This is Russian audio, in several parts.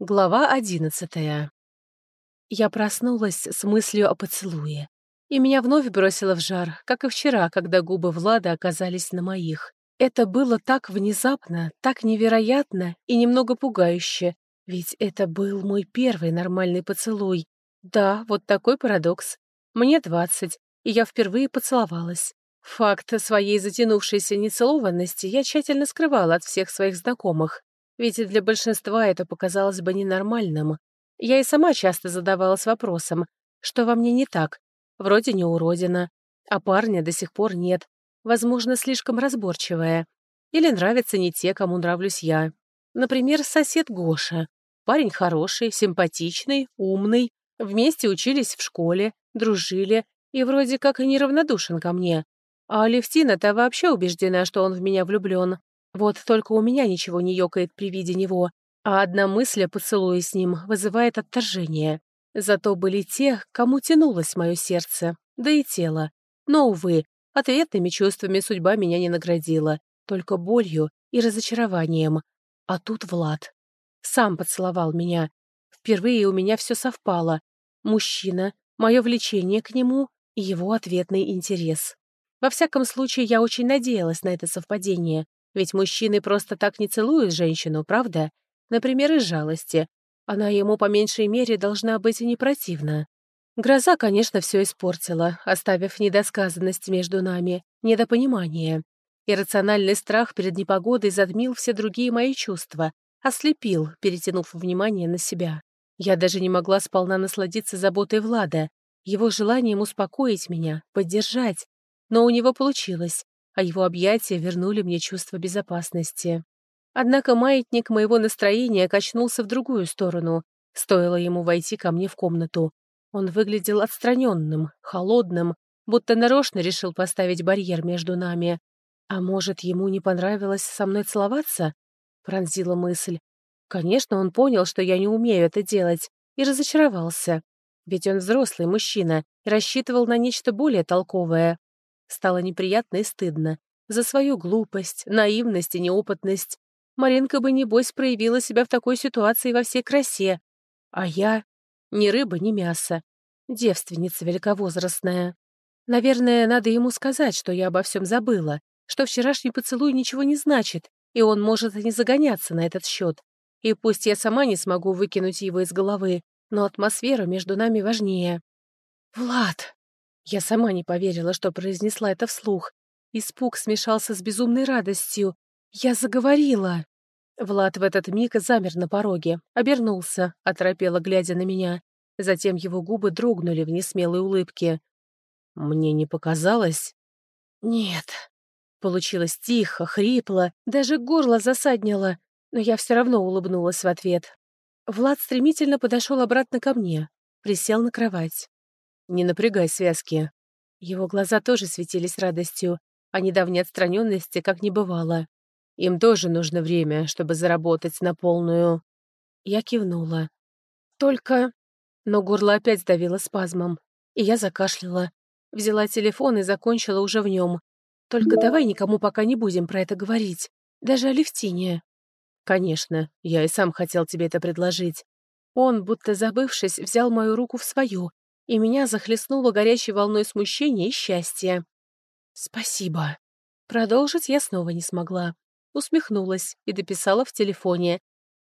Глава одиннадцатая. Я проснулась с мыслью о поцелуе. И меня вновь бросило в жар, как и вчера, когда губы Влада оказались на моих. Это было так внезапно, так невероятно и немного пугающе. Ведь это был мой первый нормальный поцелуй. Да, вот такой парадокс. Мне двадцать, и я впервые поцеловалась. Факт своей затянувшейся нецелованности я тщательно скрывала от всех своих знакомых. Ведь для большинства это показалось бы ненормальным. Я и сама часто задавалась вопросом, что во мне не так. Вроде не уродина, а парня до сих пор нет. Возможно, слишком разборчивая. Или нравятся не те, кому нравлюсь я. Например, сосед Гоша. Парень хороший, симпатичный, умный. Вместе учились в школе, дружили и вроде как и неравнодушен ко мне. А Алевтина-то вообще убеждена, что он в меня влюблен. Вот только у меня ничего не ёкает при виде него, а одна мысль о поцелуе с ним вызывает отторжение. Зато были те, кому тянулось мое сердце, да и тело. Но, увы, ответными чувствами судьба меня не наградила, только болью и разочарованием. А тут Влад. Сам поцеловал меня. Впервые у меня все совпало. Мужчина, мое влечение к нему и его ответный интерес. Во всяком случае, я очень надеялась на это совпадение, ведь мужчины просто так не целуют женщину, правда? Например, из жалости. Она ему по меньшей мере должна быть и не противна. Гроза, конечно, все испортила, оставив недосказанность между нами, недопонимание. Иррациональный страх перед непогодой затмил все другие мои чувства, ослепил, перетянув внимание на себя. Я даже не могла сполна насладиться заботой Влада, его желанием успокоить меня, поддержать. Но у него получилось а его объятия вернули мне чувство безопасности. Однако маятник моего настроения качнулся в другую сторону. Стоило ему войти ко мне в комнату. Он выглядел отстраненным, холодным, будто нарочно решил поставить барьер между нами. А может, ему не понравилось со мной целоваться? Пронзила мысль. Конечно, он понял, что я не умею это делать, и разочаровался. Ведь он взрослый мужчина и рассчитывал на нечто более толковое. Стало неприятно и стыдно. За свою глупость, наивность и неопытность. Маринка бы, небось, проявила себя в такой ситуации во всей красе. А я — ни рыба, ни мясо. Девственница великовозрастная. Наверное, надо ему сказать, что я обо всем забыла, что вчерашний поцелуй ничего не значит, и он может не загоняться на этот счет. И пусть я сама не смогу выкинуть его из головы, но атмосфера между нами важнее. «Влад!» Я сама не поверила, что произнесла это вслух. Испуг смешался с безумной радостью. Я заговорила. Влад в этот миг замер на пороге, обернулся, оторопело глядя на меня. Затем его губы дрогнули в несмелой улыбке. «Мне не показалось?» «Нет». Получилось тихо, хрипло, даже горло засаднило, но я все равно улыбнулась в ответ. Влад стремительно подошел обратно ко мне, присел на кровать. Не напрягай связки». Его глаза тоже светились радостью, а недавней отстраненности как не бывало. Им тоже нужно время, чтобы заработать на полную. Я кивнула. Только... Но горло опять сдавило спазмом, и я закашляла. Взяла телефон и закончила уже в нем. Только давай никому пока не будем про это говорить. Даже Алевтине. Конечно, я и сам хотел тебе это предложить. Он, будто забывшись, взял мою руку в свою и меня захлестнуло горячей волной смущения и счастья. «Спасибо». Продолжить я снова не смогла. Усмехнулась и дописала в телефоне.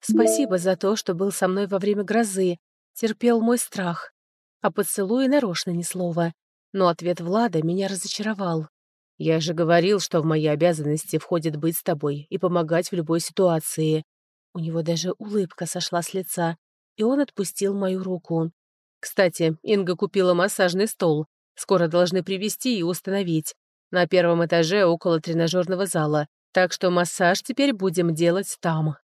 «Спасибо за то, что был со мной во время грозы, терпел мой страх». А поцелуи нарочно ни слова. Но ответ Влада меня разочаровал. «Я же говорил, что в мои обязанности входит быть с тобой и помогать в любой ситуации». У него даже улыбка сошла с лица, и он отпустил мою руку. Кстати, Инга купила массажный стол. Скоро должны привезти и установить. На первом этаже около тренажерного зала. Так что массаж теперь будем делать там.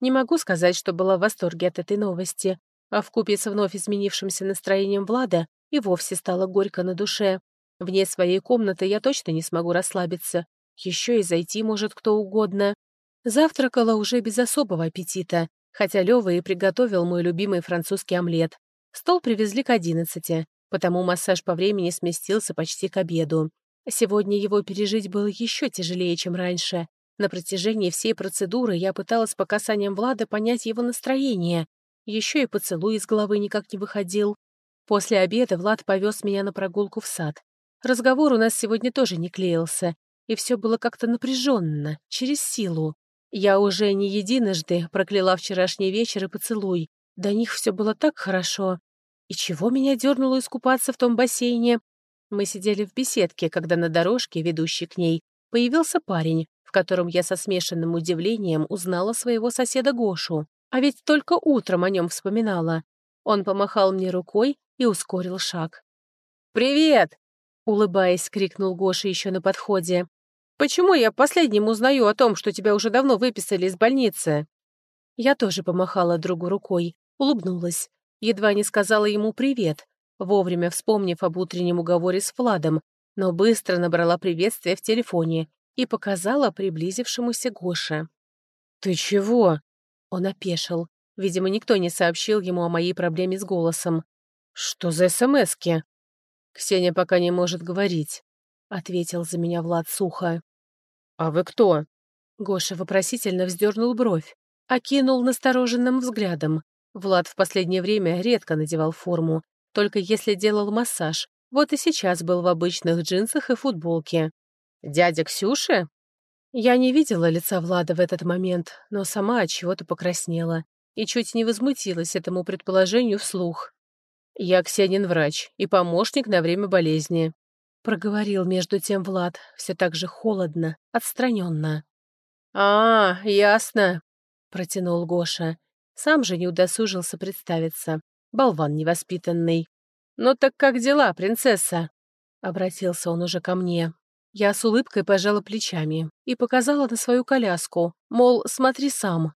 Не могу сказать, что была в восторге от этой новости. А вкупе с вновь изменившимся настроением Влада и вовсе стало горько на душе. Вне своей комнаты я точно не смогу расслабиться. Еще и зайти может кто угодно. Завтракала уже без особого аппетита, хотя Лёва и приготовил мой любимый французский омлет. Стол привезли к одиннадцати, потому массаж по времени сместился почти к обеду. Сегодня его пережить было еще тяжелее, чем раньше. На протяжении всей процедуры я пыталась по касаниям Влада понять его настроение. Еще и поцелуй из головы никак не выходил. После обеда Влад повез меня на прогулку в сад. Разговор у нас сегодня тоже не клеился, и все было как-то напряженно, через силу. Я уже не единожды прокляла вчерашний вечер и поцелуй. До них все было так хорошо. И чего меня дернуло искупаться в том бассейне? Мы сидели в беседке, когда на дорожке, ведущей к ней, появился парень, в котором я со смешанным удивлением узнала своего соседа Гошу. А ведь только утром о нем вспоминала. Он помахал мне рукой и ускорил шаг. «Привет!» — улыбаясь, крикнул Гоша еще на подходе. «Почему я последним узнаю о том, что тебя уже давно выписали из больницы?» Я тоже помахала другу рукой, улыбнулась. Едва не сказала ему «привет», вовремя вспомнив об утреннем уговоре с Владом, но быстро набрала приветствие в телефоне и показала приблизившемуся Гоше. «Ты чего?» Он опешил. Видимо, никто не сообщил ему о моей проблеме с голосом. «Что за СМСки?» «Ксения пока не может говорить», — ответил за меня Влад сухо. «А вы кто?» Гоша вопросительно вздернул бровь, окинул настороженным взглядом. Влад в последнее время редко надевал форму, только если делал массаж. Вот и сейчас был в обычных джинсах и футболке. «Дядя Ксюши?» Я не видела лица Влада в этот момент, но сама от чего-то покраснела и чуть не возмутилась этому предположению вслух. «Я Ксенин врач и помощник на время болезни», — проговорил между тем Влад, все так же холодно, отстраненно. «А, ясно», — протянул Гоша. Сам же не удосужился представиться. Болван невоспитанный. «Ну так как дела, принцесса?» Обратился он уже ко мне. Я с улыбкой пожала плечами и показала на свою коляску, мол, смотри сам.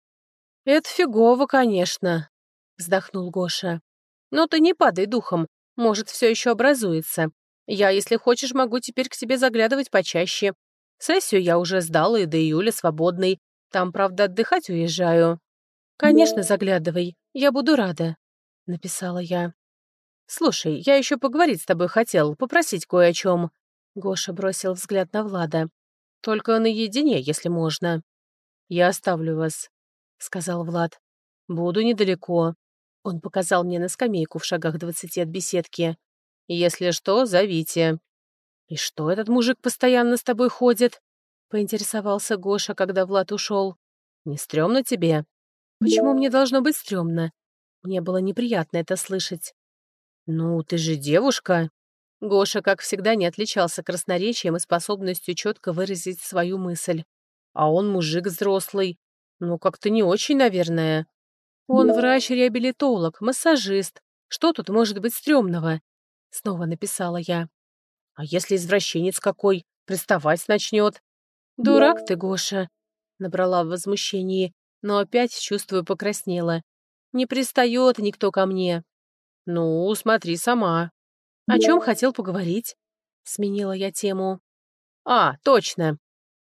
«Это фигово, конечно», — вздохнул Гоша. «Но ты не падай духом, может, все еще образуется. Я, если хочешь, могу теперь к тебе заглядывать почаще. Сессию я уже сдала и до июля свободный. Там, правда, отдыхать уезжаю». «Конечно, заглядывай, я буду рада», — написала я. «Слушай, я еще поговорить с тобой хотел, попросить кое о чем». Гоша бросил взгляд на Влада. «Только наедине, если можно». «Я оставлю вас», — сказал Влад. «Буду недалеко». Он показал мне на скамейку в шагах двадцати от беседки. «Если что, зовите». «И что этот мужик постоянно с тобой ходит?» — поинтересовался Гоша, когда Влад ушел. «Не стрёмно тебе?» «Почему мне должно быть стрёмно?» Мне было неприятно это слышать. «Ну, ты же девушка!» Гоша, как всегда, не отличался красноречием и способностью четко выразить свою мысль. А он мужик взрослый, ну, как-то не очень, наверное. Он врач-реабилитолог, массажист. Что тут может быть стрёмного? Снова написала я. А если извращенец какой? Приставать начнет? Дурак ты, Гоша. Набрала в возмущении, но опять, чувствую, покраснела. Не пристает никто ко мне. Ну, смотри сама. О чем хотел поговорить? Сменила я тему. А, точно.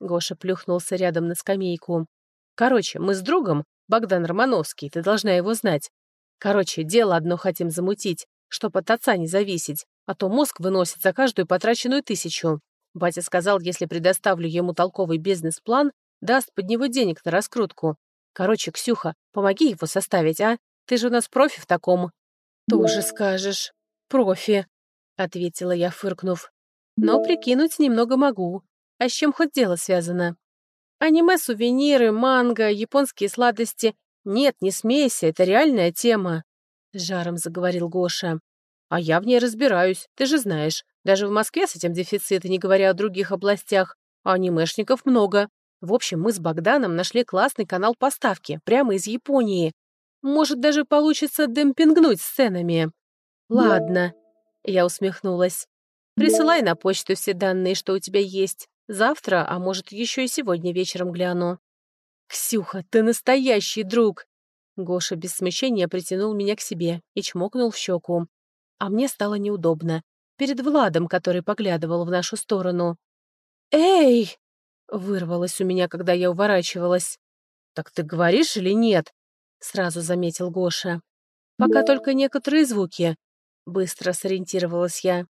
Гоша плюхнулся рядом на скамейку. Короче, мы с другом, Богдан Романовский, ты должна его знать. Короче, дело одно хотим замутить, чтоб от отца не зависеть, а то мозг выносит за каждую потраченную тысячу. Батя сказал, если предоставлю ему толковый бизнес-план, даст под него денег на раскрутку. Короче, Ксюха, помоги его составить, а? Ты же у нас профи в таком. Тоже скажешь. Профи, ответила я, фыркнув. Но прикинуть немного могу. А с чем хоть дело связано? Аниме-сувениры, манго, японские сладости. Нет, не смейся, это реальная тема. Жаром заговорил Гоша. А я в ней разбираюсь, ты же знаешь. Даже в Москве с этим дефицит, не говоря о других областях. А анимешников много. В общем, мы с Богданом нашли классный канал поставки, прямо из Японии. Может, даже получится демпингнуть сценами. Ладно, я усмехнулась. Присылай на почту все данные, что у тебя есть. Завтра, а может, еще и сегодня вечером гляну. «Ксюха, ты настоящий друг!» Гоша без смущения притянул меня к себе и чмокнул в щеку. А мне стало неудобно. Перед Владом, который поглядывал в нашу сторону. «Эй!» — вырвалось у меня, когда я уворачивалась. «Так ты говоришь или нет?» — сразу заметил Гоша. «Пока только некоторые звуки». Быстро сориентировалась я.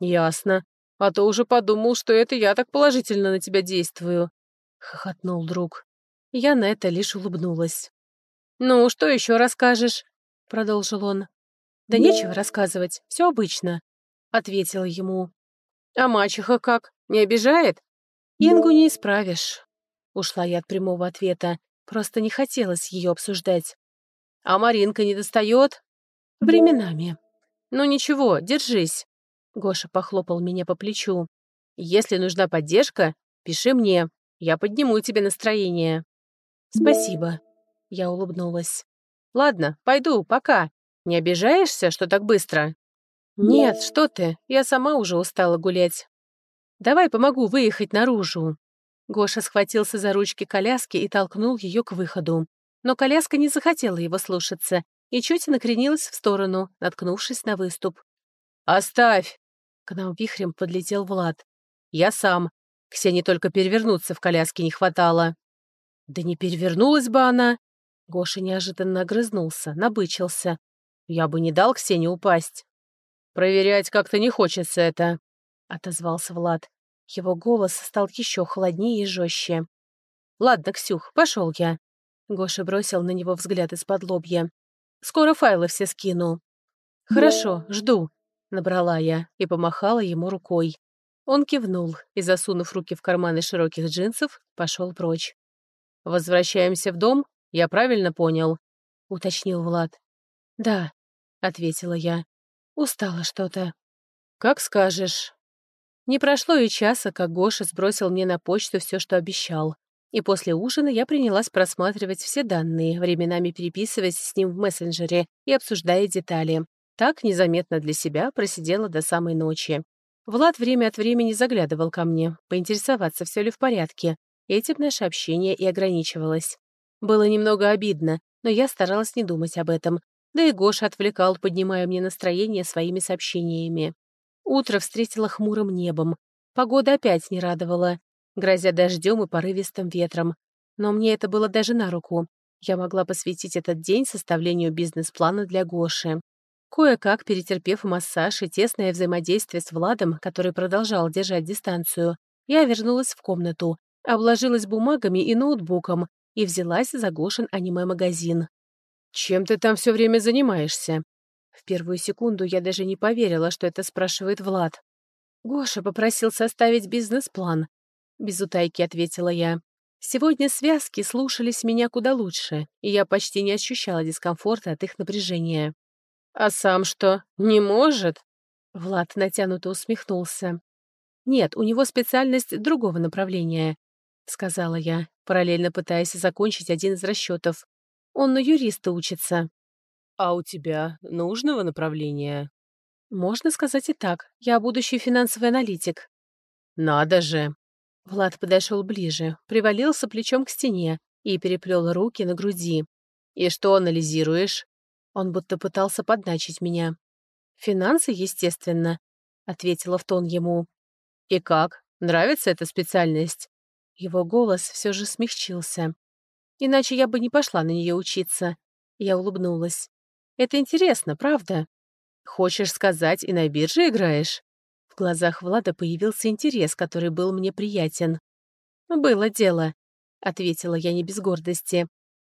«Ясно. А то уже подумал, что это я так положительно на тебя действую. хохотнул друг. Я на это лишь улыбнулась. «Ну, что еще расскажешь?» — продолжил он. «Да нечего рассказывать, все обычно», — ответила ему. «А мачеха как, не обижает?» «Ингу не исправишь», — ушла я от прямого ответа, просто не хотелось ее обсуждать. «А Маринка не достает?» «Временами». «Ну ничего, держись», — Гоша похлопал меня по плечу. «Если нужна поддержка, пиши мне, я подниму тебе настроение». «Спасибо», — я улыбнулась. «Ладно, пойду, пока. Не обижаешься, что так быстро?» «Нет, что ты, я сама уже устала гулять. Давай помогу выехать наружу». Гоша схватился за ручки коляски и толкнул ее к выходу. Но коляска не захотела его слушаться и чуть накренилась в сторону, наткнувшись на выступ. «Оставь!» К нам вихрем подлетел Влад. «Я сам. Ксении только перевернуться в коляске не хватало». «Да не перевернулась бы она!» Гоша неожиданно огрызнулся, набычился. «Я бы не дал Ксении упасть». «Проверять как-то не хочется это», — отозвался Влад. Его голос стал еще холоднее и жестче. «Ладно, Ксюх, пошел я». Гоша бросил на него взгляд из-под лобья. «Скоро файлы все скину». «Хорошо, жду», — набрала я и помахала ему рукой. Он кивнул и, засунув руки в карманы широких джинсов, пошел прочь. «Возвращаемся в дом? Я правильно понял?» — уточнил Влад. «Да», — ответила я. «Устала что-то». «Как скажешь». Не прошло и часа, как Гоша сбросил мне на почту все, что обещал. И после ужина я принялась просматривать все данные, временами переписываясь с ним в мессенджере и обсуждая детали. Так, незаметно для себя, просидела до самой ночи. Влад время от времени заглядывал ко мне, поинтересоваться, все ли в порядке. Этим наше общение и ограничивалось. Было немного обидно, но я старалась не думать об этом. Да и Гоша отвлекал, поднимая мне настроение своими сообщениями. Утро встретило хмурым небом. Погода опять не радовала, грозя дождем и порывистым ветром. Но мне это было даже на руку. Я могла посвятить этот день составлению бизнес-плана для Гоши. Кое-как, перетерпев массаж и тесное взаимодействие с Владом, который продолжал держать дистанцию, я вернулась в комнату, обложилась бумагами и ноутбуком и взялась за Гошин аниме-магазин. «Чем ты там все время занимаешься?» В первую секунду я даже не поверила, что это спрашивает Влад. «Гоша попросил составить бизнес-план», — без утайки ответила я. Сегодня связки слушались меня куда лучше, и я почти не ощущала дискомфорта от их напряжения. «А сам что, не может?» Влад натянуто усмехнулся. «Нет, у него специальность другого направления», — сказала я, параллельно пытаясь закончить один из расчетов. «Он на юриста учится». «А у тебя нужного направления?» «Можно сказать и так. Я будущий финансовый аналитик». «Надо же!» Влад подошел ближе, привалился плечом к стене и переплел руки на груди. «И что анализируешь?» Он будто пытался подначить меня. «Финансы, естественно», — ответила в тон ему. «И как? Нравится эта специальность?» Его голос все же смягчился. «Иначе я бы не пошла на нее учиться». Я улыбнулась. «Это интересно, правда?» «Хочешь сказать, и на бирже играешь?» В глазах Влада появился интерес, который был мне приятен. «Было дело», — ответила я не без гордости.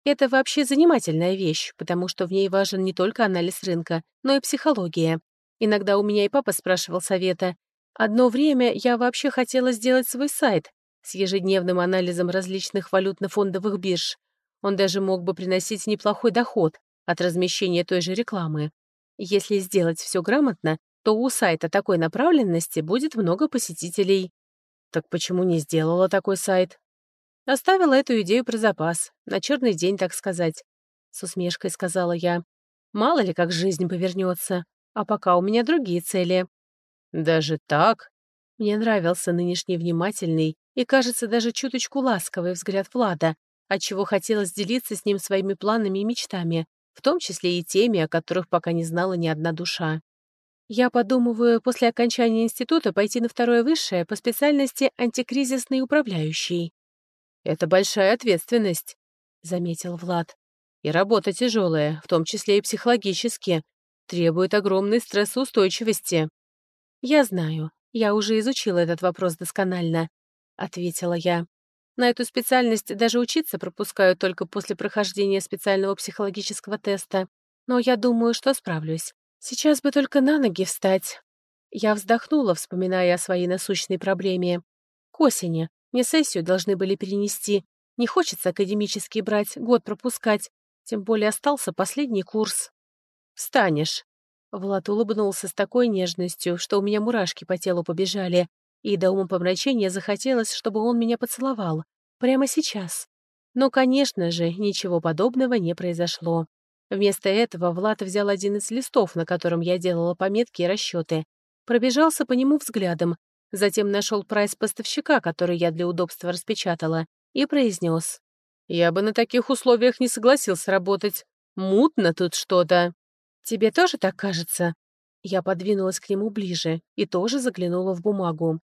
Это вообще занимательная вещь, потому что в ней важен не только анализ рынка, но и психология. Иногда у меня и папа спрашивал совета. Одно время я вообще хотела сделать свой сайт с ежедневным анализом различных валютно-фондовых бирж. Он даже мог бы приносить неплохой доход от размещения той же рекламы. Если сделать все грамотно, то у сайта такой направленности будет много посетителей. Так почему не сделала такой сайт? Оставила эту идею про запас, на черный день, так сказать. С усмешкой сказала я. Мало ли, как жизнь повернется. А пока у меня другие цели. Даже так? Мне нравился нынешний внимательный и, кажется, даже чуточку ласковый взгляд Влада, отчего хотелось делиться с ним своими планами и мечтами, в том числе и теми, о которых пока не знала ни одна душа. Я подумываю после окончания института пойти на второе высшее по специальности антикризисный управляющий. «Это большая ответственность», — заметил Влад. «И работа тяжелая, в том числе и психологически, требует огромной стрессоустойчивости». «Я знаю, я уже изучила этот вопрос досконально», — ответила я. На эту специальность даже учиться пропускаю только после прохождения специального психологического теста. Но я думаю, что справлюсь. Сейчас бы только на ноги встать. Я вздохнула, вспоминая о своей насущной проблеме. К осени. Мне сессию должны были перенести. Не хочется академический брать, год пропускать. Тем более остался последний курс. «Встанешь». Влад улыбнулся с такой нежностью, что у меня мурашки по телу побежали, и до умопомрачения захотелось, чтобы он меня поцеловал. Прямо сейчас. Но, конечно же, ничего подобного не произошло. Вместо этого Влад взял один из листов, на котором я делала пометки и расчеты, пробежался по нему взглядом, затем нашел прайс поставщика, который я для удобства распечатала, и произнес. «Я бы на таких условиях не согласился работать. Мутно тут что-то». «Тебе тоже так кажется?» Я подвинулась к нему ближе и тоже заглянула в бумагу.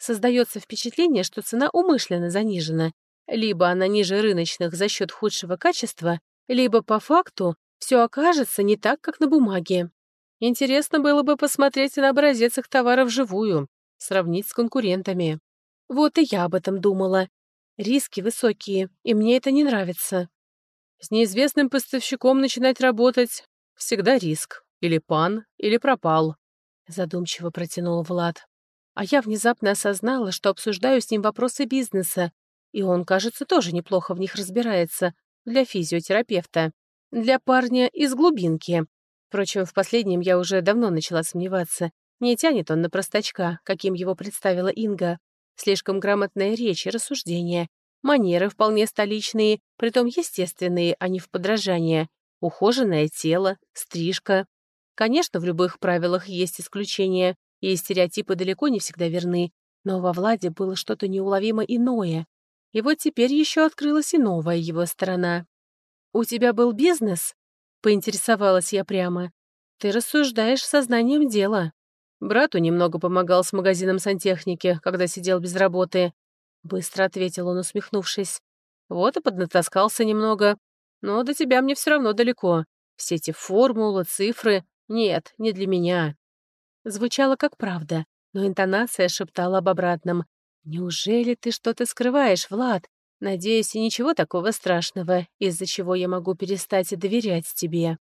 Создается впечатление, что цена умышленно занижена. Либо она ниже рыночных за счет худшего качества, либо по факту все окажется не так, как на бумаге. Интересно было бы посмотреть на образец их товара вживую, сравнить с конкурентами. Вот и я об этом думала. Риски высокие, и мне это не нравится. С неизвестным поставщиком начинать работать — всегда риск. Или пан, или пропал. Задумчиво протянул Влад. А я внезапно осознала, что обсуждаю с ним вопросы бизнеса, и он, кажется, тоже неплохо в них разбирается для физиотерапевта. Для парня из глубинки. Впрочем, в последнем я уже давно начала сомневаться. Не тянет он на простачка, каким его представила Инга. Слишком грамотная речь и рассуждения. Манеры вполне столичные, притом естественные, а не в подражание. Ухоженное тело, стрижка. Конечно, в любых правилах есть исключения, и стереотипы далеко не всегда верны, но во Владе было что-то неуловимо иное. И вот теперь еще открылась и новая его сторона. «У тебя был бизнес?» Поинтересовалась я прямо. «Ты рассуждаешь сознанием дела». Брату немного помогал с магазином сантехники, когда сидел без работы. Быстро ответил он, усмехнувшись. Вот и поднатаскался немного. Но до тебя мне все равно далеко. Все эти формулы, цифры. Нет, не для меня. Звучало как правда, но интонация шептала об обратном. «Неужели ты что-то скрываешь, Влад? Надеюсь, и ничего такого страшного, из-за чего я могу перестать доверять тебе.